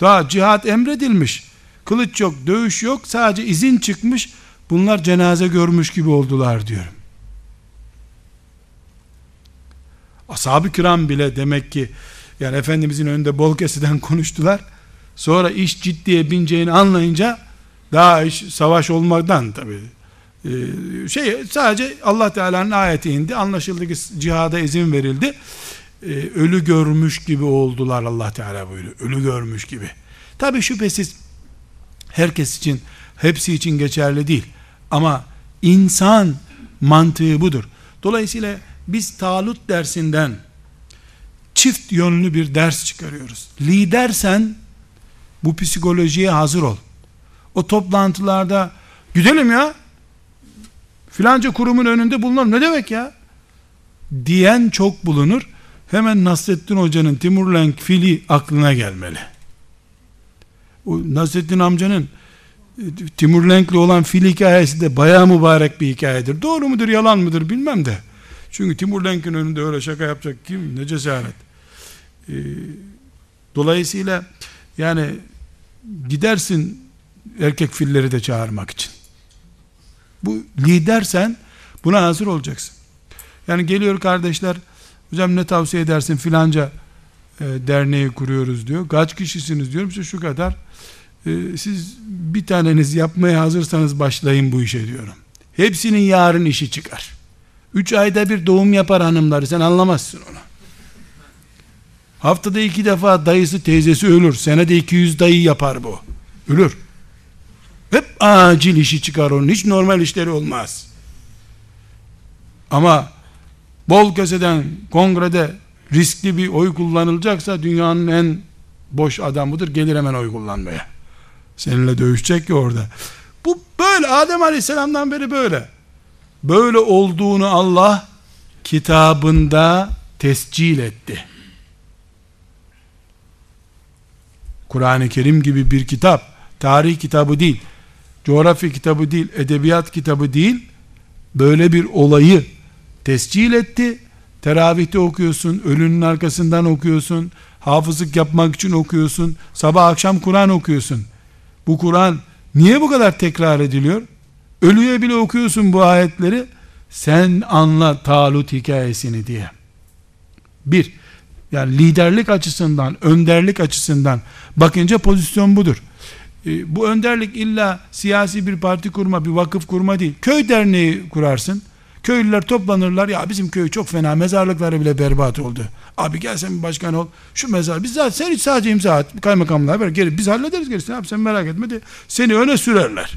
Daha cihat emredilmiş. Kılıç yok, dövüş yok, sadece izin çıkmış. Bunlar cenaze görmüş gibi oldular diyor. Ashab-ı kiram bile demek ki yani Efendimizin önünde bol kesiden konuştular. Sonra iş ciddiye bineceğini anlayınca daha iş savaş olmaktan tabi e, şey sadece Allah Teala'nın ayeti indi. Anlaşıldı ki cihada izin verildi. E, ölü görmüş gibi oldular Allah Teala buyuruyor. Ölü görmüş gibi. Tabi şüphesiz herkes için hepsi için geçerli değil. Ama insan mantığı budur. Dolayısıyla biz Talut dersinden çift yönlü bir ders çıkarıyoruz. Lidersen bu psikolojiye hazır ol. O toplantılarda gidelim ya filanca kurumun önünde bulunalım ne demek ya diyen çok bulunur. Hemen Nasrettin Hoca'nın Timurlenk fili aklına gelmeli. O Nasrettin amcanın e, Timurlenk'le olan fil hikayesi de bayağı mübarek bir hikayedir. Doğru mudur yalan mıdır bilmem de. Çünkü Timurlenk'in önünde öyle şaka yapacak kim ne cesaret. Ee, dolayısıyla yani gidersin erkek filleri de çağırmak için. Bu lidersen buna hazır olacaksın. Yani geliyor kardeşler hocam ne tavsiye edersin filanca e, derneği kuruyoruz diyor. Kaç kişisiniz diyorum işte şu kadar. E, siz bir taneniz yapmaya hazırsanız başlayın bu işe diyorum. Hepsinin yarın işi çıkar. Üç ayda bir doğum yapar hanımları sen anlamazsın onu. Haftada iki defa dayısı teyzesi ölür. Senede 200 dayı yapar bu. Ölür. Hep acil işi çıkar onun. Hiç normal işleri olmaz. Ama bol keseden kongrede riskli bir oy kullanılacaksa dünyanın en boş adamıdır. Gelir hemen oy kullanmaya. Seninle dövüşecek ki orada. Bu böyle Adem Aleyhisselam'dan beri böyle. Böyle olduğunu Allah kitabında tescil etti. Kur'an-ı Kerim gibi bir kitap, tarih kitabı değil, coğrafya kitabı değil, edebiyat kitabı değil, böyle bir olayı tescil etti. teravihte okuyorsun, ölünün arkasından okuyorsun, hafızlık yapmak için okuyorsun, sabah akşam Kur'an okuyorsun. Bu Kur'an niye bu kadar tekrar ediliyor? Ölüye bile okuyorsun bu ayetleri, sen anla Talut hikayesini diye. Bir, yani liderlik açısından, önderlik açısından bakınca pozisyon budur. E, bu önderlik illa siyasi bir parti kurma, bir vakıf kurma değil. Köy derneği kurarsın. Köylüler toplanırlar. Ya bizim köy çok fena. Mezarlıkları bile berbat oldu. Abi gel sen bir başkan ol. Şu mezar. Biz zaten sen hiç sadece imza at. Kaymakamlığa ver. Geri, biz hallederiz gerisini. Abi sen merak etme de. Seni öne sürerler.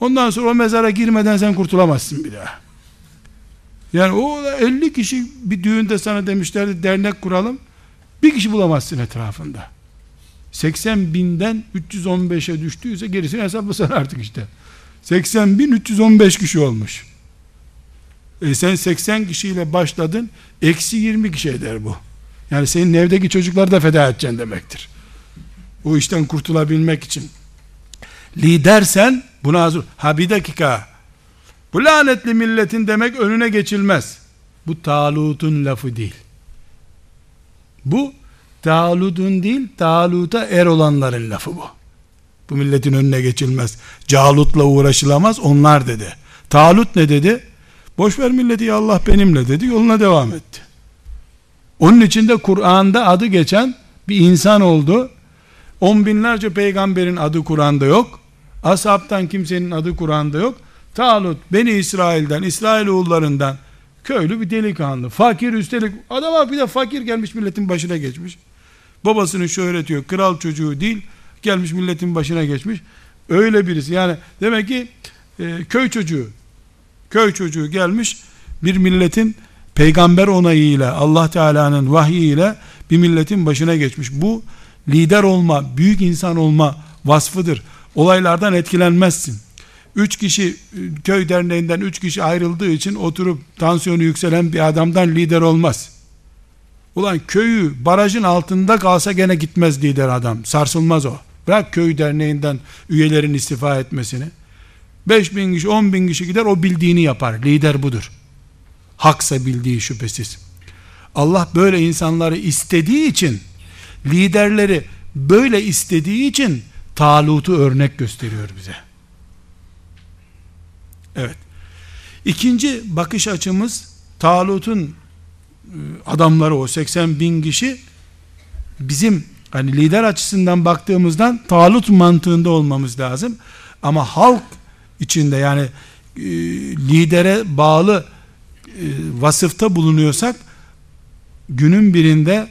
Ondan sonra o mezara girmeden sen kurtulamazsın bir daha. Yani o 50 kişi bir düğünde sana demişlerdi dernek kuralım. Bir kişi bulamazsın etrafında. 80 binden 315'e düştüyse gerisini hesaplasan artık işte. 80 bin 315 kişi olmuş. E sen 80 kişiyle başladın. Eksi 20 kişi eder bu. Yani senin evdeki çocukları da feda edeceksin demektir. O işten kurtulabilmek için. Lidersen buna hazır. Ha bir dakika. Bu lanetli milletin demek önüne geçilmez. Bu Talut'un lafı değil. Bu Talut'un değil, Talut'a er olanların lafı bu. Bu milletin önüne geçilmez. Calut'la uğraşılamaz onlar dedi. Talut ne dedi? Boş ver milleti ya Allah benimle dedi. Yoluna devam etti. Onun için de Kur'an'da adı geçen bir insan oldu. On binlerce peygamberin adı Kur'an'da yok. Ashabtan kimsenin adı Kur'an'da yok. Talut Beni İsrail'den, İsrailoğullarından köylü bir delikanlı. Fakir üstelik adama bir de fakir gelmiş milletin başına geçmiş. Babasını şöhreti yok. Kral çocuğu değil. Gelmiş milletin başına geçmiş. Öyle birisi. Yani demek ki e, köy çocuğu köy çocuğu gelmiş bir milletin peygamber onayıyla Allah Teala'nın vahyiyle bir milletin başına geçmiş. Bu lider olma, büyük insan olma vasfıdır. Olaylardan etkilenmezsin. Üç kişi köy derneğinden üç kişi ayrıldığı için oturup tansiyonu yükselen bir adamdan lider olmaz. Ulan köyü barajın altında kalsa gene gitmez lider adam. Sarsılmaz o. Bırak köy derneğinden üyelerin istifa etmesini. 5 bin kişi 10 bin kişi gider o bildiğini yapar. Lider budur. Haksa bildiği şüphesiz. Allah böyle insanları istediği için liderleri böyle istediği için Talut'u örnek gösteriyor bize. Evet. İkinci bakış açımız Talut'un e, adamları o 80 bin kişi bizim hani lider açısından baktığımızdan Talut mantığında olmamız lazım. Ama halk içinde yani e, lidere bağlı e, vasıfta bulunuyorsak günün birinde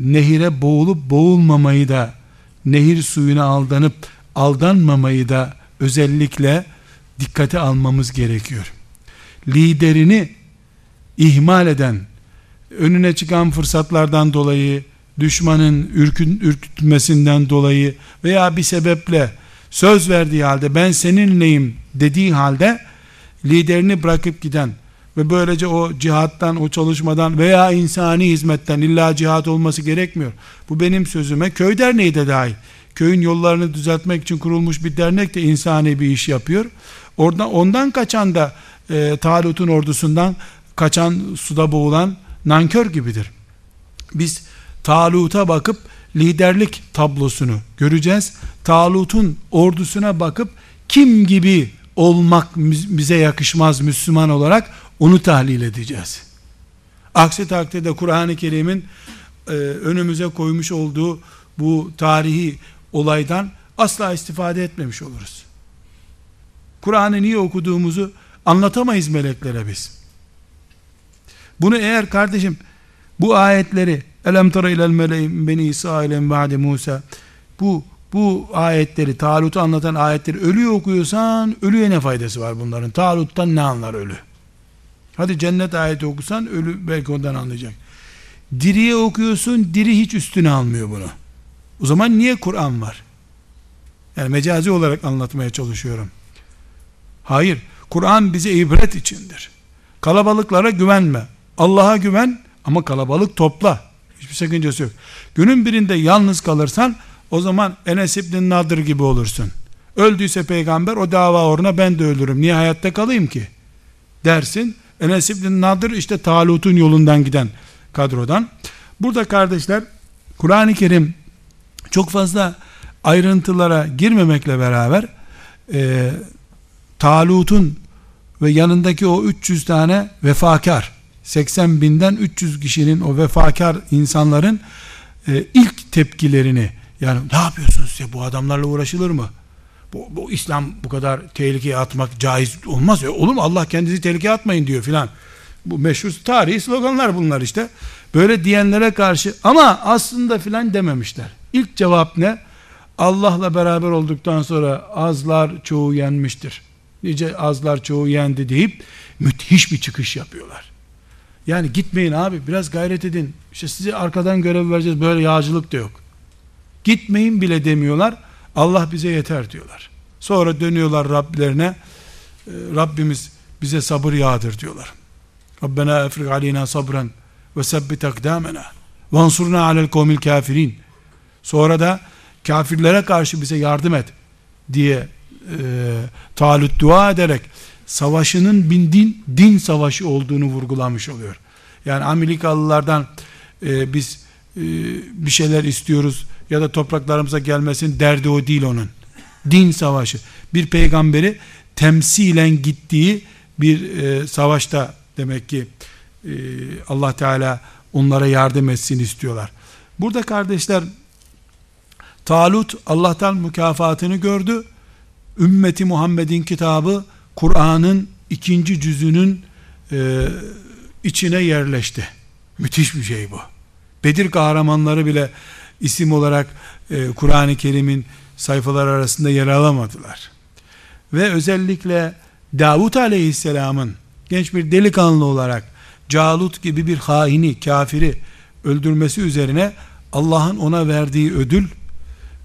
nehire boğulup boğulmamayı da nehir suyuna aldanıp aldanmamayı da özellikle dikkate almamız gerekiyor. Liderini ihmal eden, önüne çıkan fırsatlardan dolayı, düşmanın ürkün, ürkütmesinden dolayı veya bir sebeple söz verdiği halde ben seninleyim dediği halde liderini bırakıp giden ve böylece o cihattan, o çalışmadan veya insani hizmetten illa cihat olması gerekmiyor. Bu benim sözüme köy derneği de dahil. Köyün yollarını düzeltmek için kurulmuş bir dernek de insani bir iş yapıyor. Oradan, ondan kaçan da e, Talut'un ordusundan kaçan suda boğulan nankör gibidir. Biz Talut'a bakıp liderlik tablosunu göreceğiz. Talut'un ordusuna bakıp kim gibi olmak bize yakışmaz Müslüman olarak onu tahlil edeceğiz. Aksi takdirde Kur'an-ı Kerim'in e, önümüze koymuş olduğu bu tarihi olaydan asla istifade etmemiş oluruz. Kur'an'ı niye okuduğumuzu anlatamayız meleklere biz. Bunu eğer kardeşim bu ayetleri Elem tara ilel meleğim beni İsrail'in ba'de Musa bu bu ayetleri Talut'u anlatan ayetleri ölü okuyorsan ölüye ne faydası var bunların? Talut'tan ne anlar ölü? Hadi cennet ayeti okusan ölü belki ondan anlayacak. Diriye okuyorsun diri hiç üstüne almıyor bunu. O zaman niye Kur'an var? Yani mecazi olarak anlatmaya çalışıyorum. Hayır. Kur'an bize ibret içindir. Kalabalıklara güvenme. Allah'a güven ama kalabalık topla. Hiçbir sakıncası yok. Günün birinde yalnız kalırsan o zaman Enes İbn Nadir gibi olursun. Öldüyse peygamber o dava uğruna ben de ölürüm. Niye hayatta kalayım ki? Dersin Enes İbn Nadir işte Talut'un yolundan giden kadrodan. Burada kardeşler Kur'an-ı Kerim çok fazla ayrıntılara girmemekle beraber e, Talut'un ve yanındaki o 300 tane vefakar 80 binden 300 kişinin o vefakar insanların e, ilk tepkilerini yani ne yapıyorsunuz ya bu adamlarla uğraşılır mı? Bu, bu İslam bu kadar tehlikeye atmak caiz olmaz ya. Olur mu? Allah kendinizi tehlikeye atmayın diyor filan. Bu meşhur tarihi sloganlar bunlar işte. Böyle diyenlere karşı ama aslında filan dememişler. İlk cevap ne? Allah'la beraber olduktan sonra azlar çoğu yenmiştir. Nice azlar çoğu yendi deyip müthiş bir çıkış yapıyorlar. Yani gitmeyin abi biraz gayret edin. İşte size arkadan görev vereceğiz böyle yağcılık da yok. Gitmeyin bile demiyorlar. Allah bize yeter diyorlar. Sonra dönüyorlar Rablerine. E, Rabbimiz bize sabır yağdır diyorlar. Rabbena efrik aleyna sabran ve sebbit akdamena ve ansurna alel kavmil kafirin. Sonra da kafirlere karşı bize yardım et diye e, talut dua ederek savaşının bin din, din savaşı olduğunu vurgulamış oluyor. Yani Amerikalılardan e, biz e, bir şeyler istiyoruz ya da topraklarımıza gelmesin derdi o değil onun. Din savaşı. Bir peygamberi temsilen gittiği bir e, savaşta demek ki e, Allah Teala onlara yardım etsin istiyorlar. Burada kardeşler Talut Allah'tan mükafatını gördü. Ümmeti Muhammed'in kitabı Kur'an'ın ikinci cüzünün e, içine yerleşti. Müthiş bir şey bu. Bedir kahramanları bile isim olarak e, Kur'an-ı Kerim'in sayfalar arasında yer alamadılar. Ve özellikle Davut Aleyhisselam'ın genç bir delikanlı olarak Calut gibi bir haini, kafiri öldürmesi üzerine Allah'ın ona verdiği ödül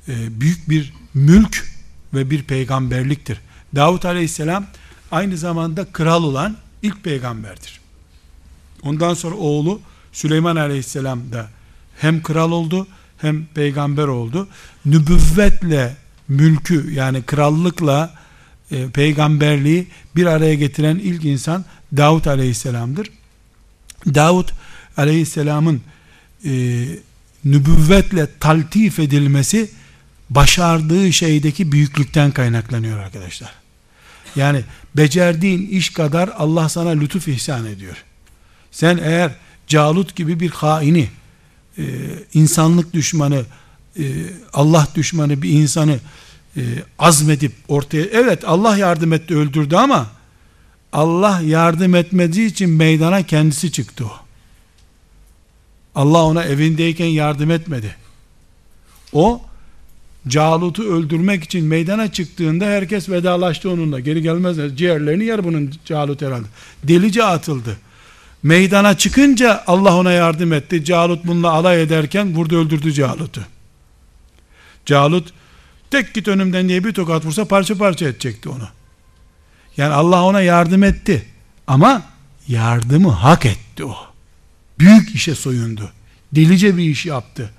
e, büyük bir mülk ve bir peygamberliktir. Davut Aleyhisselam aynı zamanda kral olan ilk peygamberdir. Ondan sonra oğlu Süleyman Aleyhisselam da hem kral oldu hem peygamber oldu. Nübüvvetle mülkü yani krallıkla e, peygamberliği bir araya getiren ilk insan Davut Aleyhisselam'dır. Davut Aleyhisselam'ın e, nübüvvetle taltif edilmesi başardığı şeydeki büyüklükten kaynaklanıyor arkadaşlar. Yani becerdiğin iş kadar Allah sana lütuf ihsan ediyor. Sen eğer Calut gibi bir haini, e, insanlık düşmanı, e, Allah düşmanı bir insanı e, azmedip ortaya, evet Allah yardım etti öldürdü ama Allah yardım etmediği için meydana kendisi çıktı o. Allah ona evindeyken yardım etmedi. O Calut'u öldürmek için meydana çıktığında herkes vedalaştı onunla. Geri gelmez. Ciğerlerini yer bunun Calut herhalde. Delice atıldı. Meydana çıkınca Allah ona yardım etti. Calut bununla alay ederken burada öldürdü Calut'u. Calut tek git önümden diye bir tokat vursa parça parça edecekti onu. Yani Allah ona yardım etti. Ama yardımı hak etti o. Büyük işe soyundu. Delice bir iş yaptı.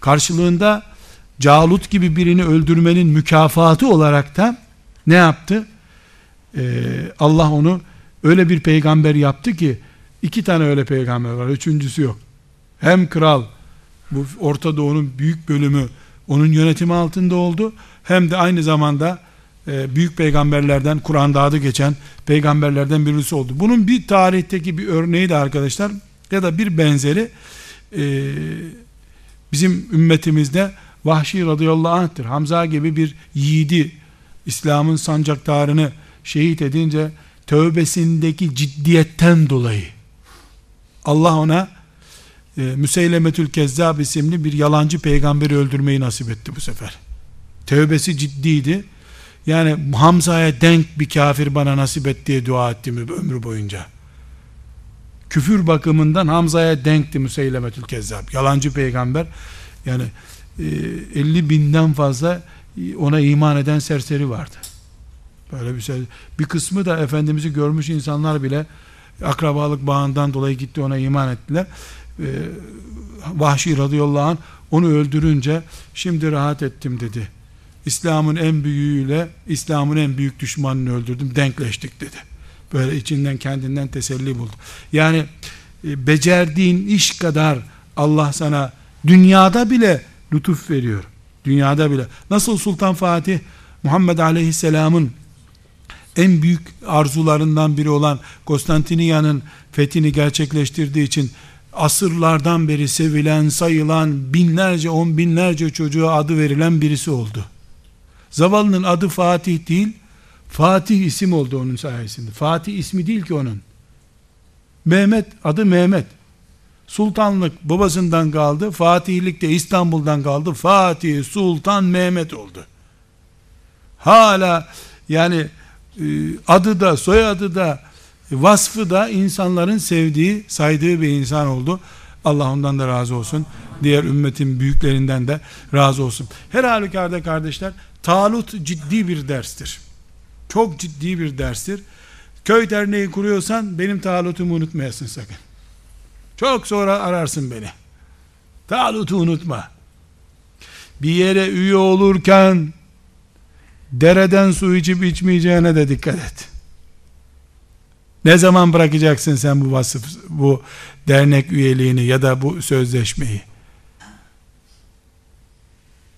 Karşılığında Calut gibi birini öldürmenin mükafatı olarak da ne yaptı? Ee, Allah onu öyle bir peygamber yaptı ki iki tane öyle peygamber var. Üçüncüsü yok. Hem kral bu Orta Doğu'nun büyük bölümü onun yönetimi altında oldu. Hem de aynı zamanda e, büyük peygamberlerden Kur'an'da adı geçen peygamberlerden birisi oldu. Bunun bir tarihteki bir örneği de arkadaşlar ya da bir benzeri e, bizim ümmetimizde Vahşi radıyallahu anh'tır. Hamza gibi bir yiğidi İslam'ın sancaktarını şehit edince tövbesindeki ciddiyetten dolayı Allah ona e, Müseylemetül Kezzab isimli bir yalancı peygamberi öldürmeyi nasip etti bu sefer. Tövbesi ciddiydi. Yani Hamza'ya denk bir kafir bana nasip et diye dua ettim ömrü boyunca. Küfür bakımından Hamza'ya denkti Müseylemetül Kezzab. Yalancı peygamber. Yani 50 e, binden fazla ona iman eden serseri vardı. Böyle bir şey. Bir kısmı da Efendimiz'i görmüş insanlar bile akrabalık bağından dolayı gitti ona iman ettiler. Ee, Vahşi radıyallahu anh onu öldürünce şimdi rahat ettim dedi. İslam'ın en büyüğüyle İslam'ın en büyük düşmanını öldürdüm denkleştik dedi. Böyle içinden kendinden teselli buldu. Yani e, becerdiğin iş kadar Allah sana dünyada bile lütuf veriyor. Dünyada bile. Nasıl Sultan Fatih Muhammed Aleyhisselam'ın en büyük arzularından biri olan Konstantiniyye'nin fethini gerçekleştirdiği için asırlardan beri sevilen, sayılan binlerce, on binlerce çocuğa adı verilen birisi oldu. Zavallının adı Fatih değil, Fatih isim oldu onun sayesinde. Fatih ismi değil ki onun. Mehmet, adı Mehmet. Sultanlık babasından kaldı, Fatihlik de İstanbul'dan kaldı. Fatih, Sultan, Mehmet oldu. Hala yani e, adı da, soyadı da, vasfı da insanların sevdiği, saydığı bir insan oldu. Allah ondan da razı olsun. Diğer ümmetin büyüklerinden de razı olsun. Her halükarda kardeşler, Talut ciddi bir derstir. Çok ciddi bir derstir. Köy derneği kuruyorsan benim Talut'umu unutmayasın sakın. Çok sonra ararsın beni. Talut'u unutma. Bir yere üye olurken dereden su içip içmeyeceğine de dikkat et. Ne zaman bırakacaksın sen bu vasıf, bu dernek üyeliğini ya da bu sözleşmeyi?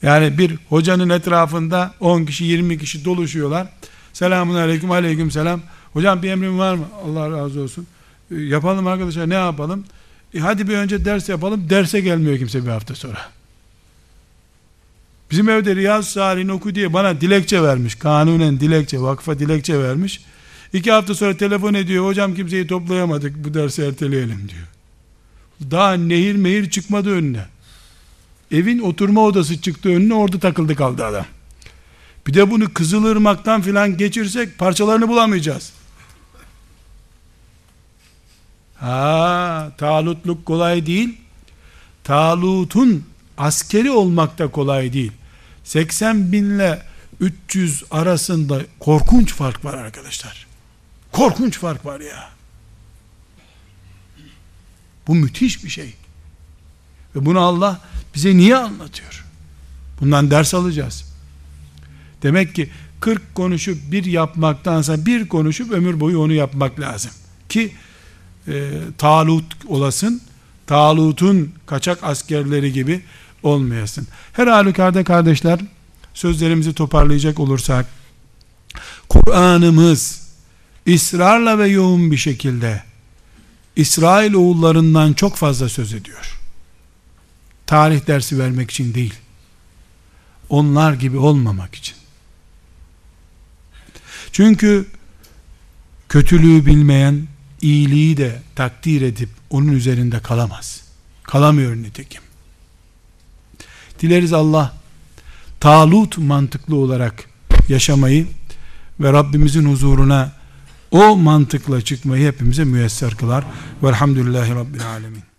Yani bir hocanın etrafında 10 kişi 20 kişi doluşuyorlar. Selamun aleyküm aleyküm selam. Hocam bir emrin var mı? Allah razı olsun. E, yapalım arkadaşlar ne yapalım? E hadi bir önce ders yapalım. Derse gelmiyor kimse bir hafta sonra. Bizim evde Riyaz Salih'in oku diye bana dilekçe vermiş. Kanunen dilekçe, vakfa dilekçe vermiş. İki hafta sonra telefon ediyor. Hocam kimseyi toplayamadık. Bu dersi erteleyelim diyor. Daha nehir mehir çıkmadı önüne. Evin oturma odası çıktı önüne orada takıldı kaldı adam. Bir de bunu Kızılırmak'tan filan geçirsek parçalarını bulamayacağız. Ha, talutluk kolay değil. Talutun askeri olmak da kolay değil. 80 binle 300 arasında korkunç fark var arkadaşlar. Korkunç fark var ya. Bu müthiş bir şey. Ve bunu Allah bize niye anlatıyor? Bundan ders alacağız. Demek ki 40 konuşup bir yapmaktansa bir konuşup ömür boyu onu yapmak lazım. Ki e, Talut olasın, Talut'un kaçak askerleri gibi olmayasın. Her halükarda kardeşler, sözlerimizi toparlayacak olursak, Kur'an'ımız ısrarla ve yoğun bir şekilde İsrail oğullarından çok fazla söz ediyor. Tarih dersi vermek için değil. Onlar gibi olmamak için. Çünkü kötülüğü bilmeyen iyiliği de takdir edip onun üzerinde kalamaz. Kalamıyor nitekim. Dileriz Allah talut mantıklı olarak yaşamayı ve Rabbimizin huzuruna o mantıkla çıkmayı hepimize müyesser kılar. Velhamdülillahi Rabbil Alemin.